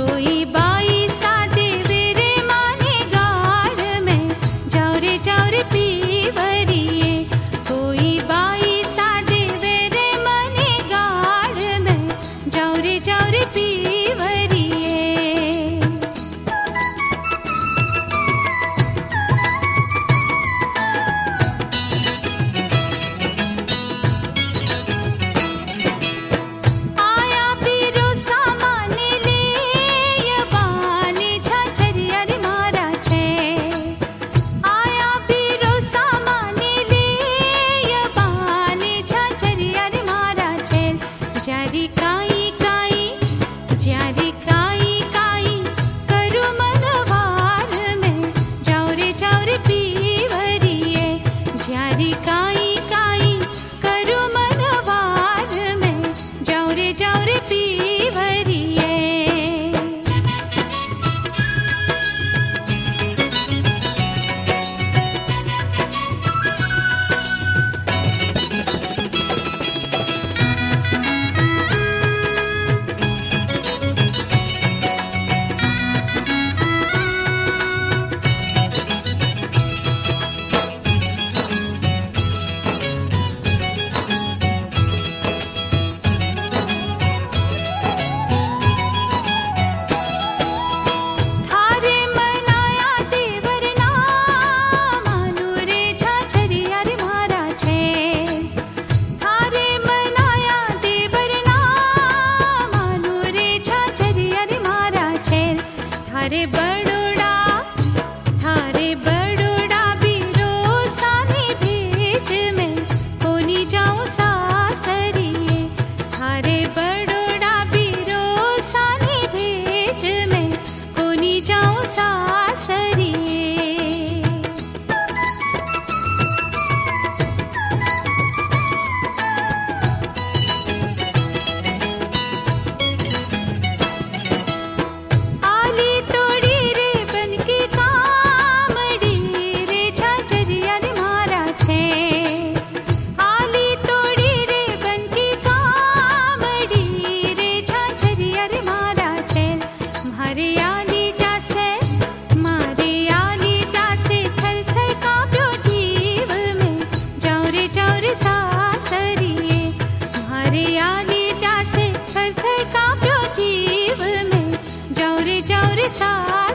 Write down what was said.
कोई जाओ रे थारे बड़ोड़ा साथ